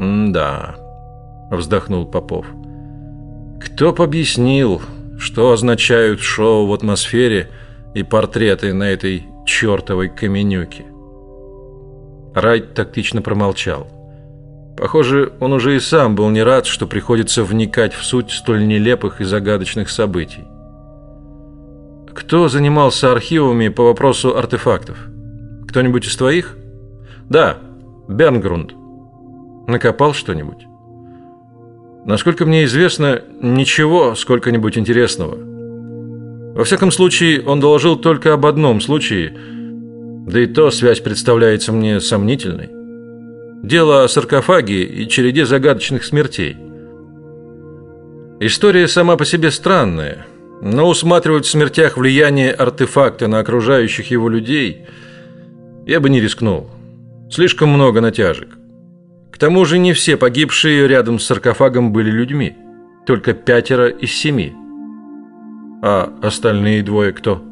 «Да», — вздохнул Попов. «Кто б объяснил, что означают шоу в атмосфере и портреты на этой чертовой каменюке?» Райт тактично промолчал. Похоже, он уже и сам был не рад, что приходится вникать в суть столь нелепых и загадочных событий. Кто занимался архивами по вопросу артефактов? Кто-нибудь из твоих? Да, Бернгрунд. Накопал что-нибудь? Насколько мне известно, ничего сколько-нибудь интересного. Во всяком случае, он доложил только об одном случае, да и то связь представляется мне сомнительной. Дело о саркофаге и череде загадочных смертей. История сама по себе странная, но усматривать в смертях влияние артефакта на окружающих его людей я бы не рискнул. Слишком много натяжек. Тому же не все погибшие рядом с саркофагом были людьми, только пятеро из семи. А остальные двое кто?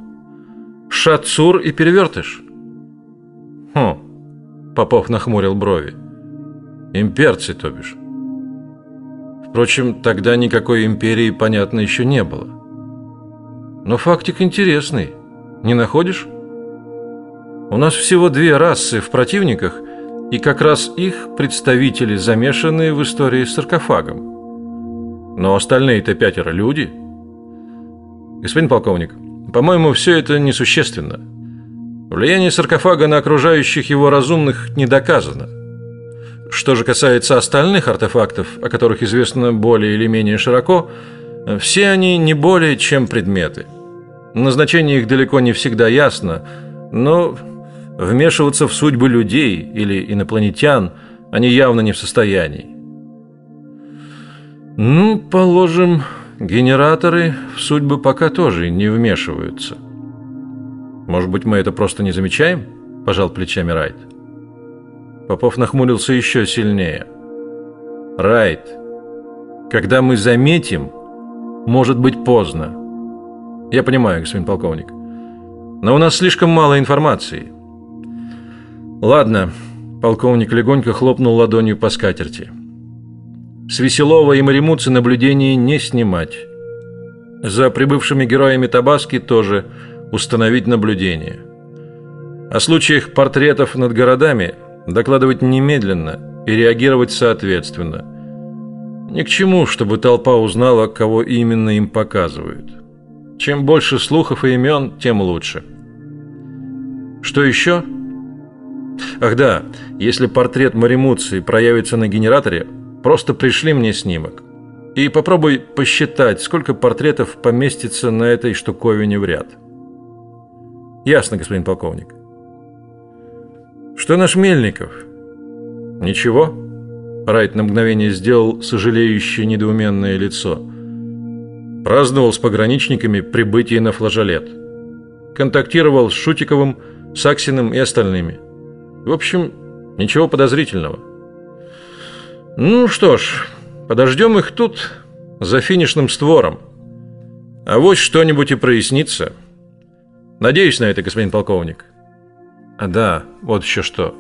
Шатцур и Перевертыш. Хм. Попов нахмурил брови. Имперцы, то бишь. Впрочем, тогда никакой империи, понятно, еще не было. Но фактик интересный. Не находишь? У нас всего две расы в противниках, и как раз их представители замешаны в истории с саркофагом. Но остальные-то пятеро люди. Господин полковник, по-моему, все это несущественно. Влияние саркофага на окружающих его разумных не доказано. Что же касается остальных артефактов, о которых известно более или менее широко, все они не более чем предметы. Назначение их далеко не всегда ясно, но вмешиваться в судьбы людей или инопланетян они явно не в состоянии. Ну, положим, генераторы в судьбы пока тоже не вмешиваются. Может быть, мы это просто не замечаем? Пожал плечами Райт. Попов нахмурился еще сильнее. Райт, когда мы заметим, может быть поздно. Я понимаю, господин полковник. Но у нас слишком мало информации. Ладно, полковник легонько хлопнул ладонью по скатерти. С Веселова и Маримуцы наблюдение не снимать. За прибывшими героями Табаски тоже установить наблюдение. О случаях портретов над городами докладывать немедленно и реагировать соответственно. Ни к чему, чтобы толпа узнала, кого именно им показывают. Чем больше слухов и имен, тем лучше. Что еще? Ах да, если портрет Маримуции проявится на генераторе, просто пришли мне снимок. И попробуй посчитать, сколько портретов поместится на этой штуковине в ряд. Ясно, господин полковник. Что наш Мельников? Ничего? Райт на мгновение сделал сожалеющее недоуменное лицо. Праздновал с пограничниками прибытие на флажолет. Контактировал с Шутиковым, Саксиным и остальными. В общем, ничего подозрительного. Ну что ж, подождем их тут за финишным створом. А вот что-нибудь и прояснится. Надеюсь на это, господин полковник. А да, вот еще что.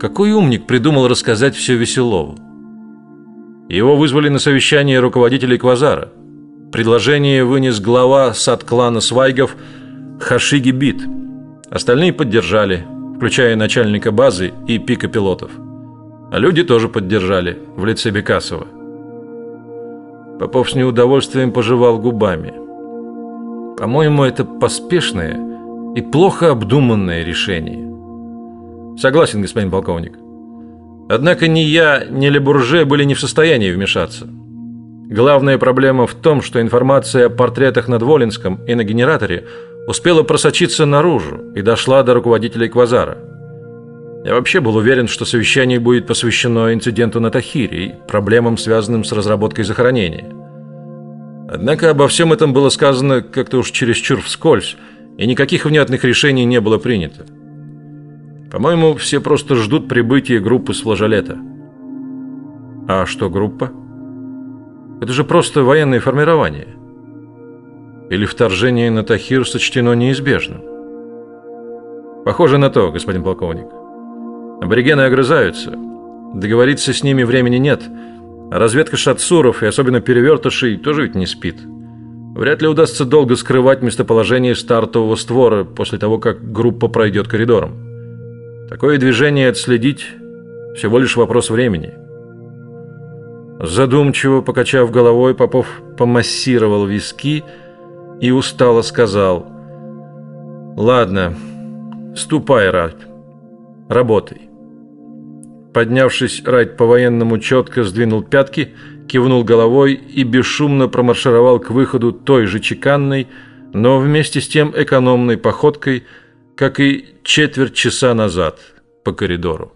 Какой умник придумал рассказать все Веселову? Его вызвали на совещание руководителей Квазара. Предложение вынес глава сад-клана Свайгов Хашиги Бит. Остальные поддержали, включая начальника базы и пика пилотов. А люди тоже поддержали в лице Бекасова. Попов с неудовольствием пожевал губами. По-моему, это поспешное и плохо обдуманное решение. Согласен, господин полковник. Однако ни я, ни Лебурже были не в состоянии вмешаться. Главная проблема в том, что информация о портретах над Волинском и на генераторе успела просочиться наружу и дошла до руководителей Квазара. Я вообще был уверен, что совещание будет посвящено инциденту на Тахире и проблемам, связанным с разработкой захоронения. Однако обо всем этом было сказано как-то уж чересчур вскользь, и никаких внятных решений не было принято. По-моему, все просто ждут прибытия группы с флажолета. А что группа? Это же просто военное формирование. Или вторжение на Тахир сочтено неизбежным? Похоже на то, господин полковник. Аборигены огрызаются. Договориться с ними времени нет. А разведка шатсуров и особенно перевертышей тоже ведь не спит. Вряд ли удастся долго скрывать местоположение стартового створа после того, как группа пройдет коридором. Такое движение отследить всего лишь вопрос времени. Задумчиво покачав головой, Попов помассировал виски и устало сказал: "Ладно, ступай, Ральф. Работай". Поднявшись, Райт по-военному четко сдвинул пятки, кивнул головой и бесшумно промаршировал к выходу той же чеканной, но вместе с тем экономной походкой, как и четверть часа назад по коридору.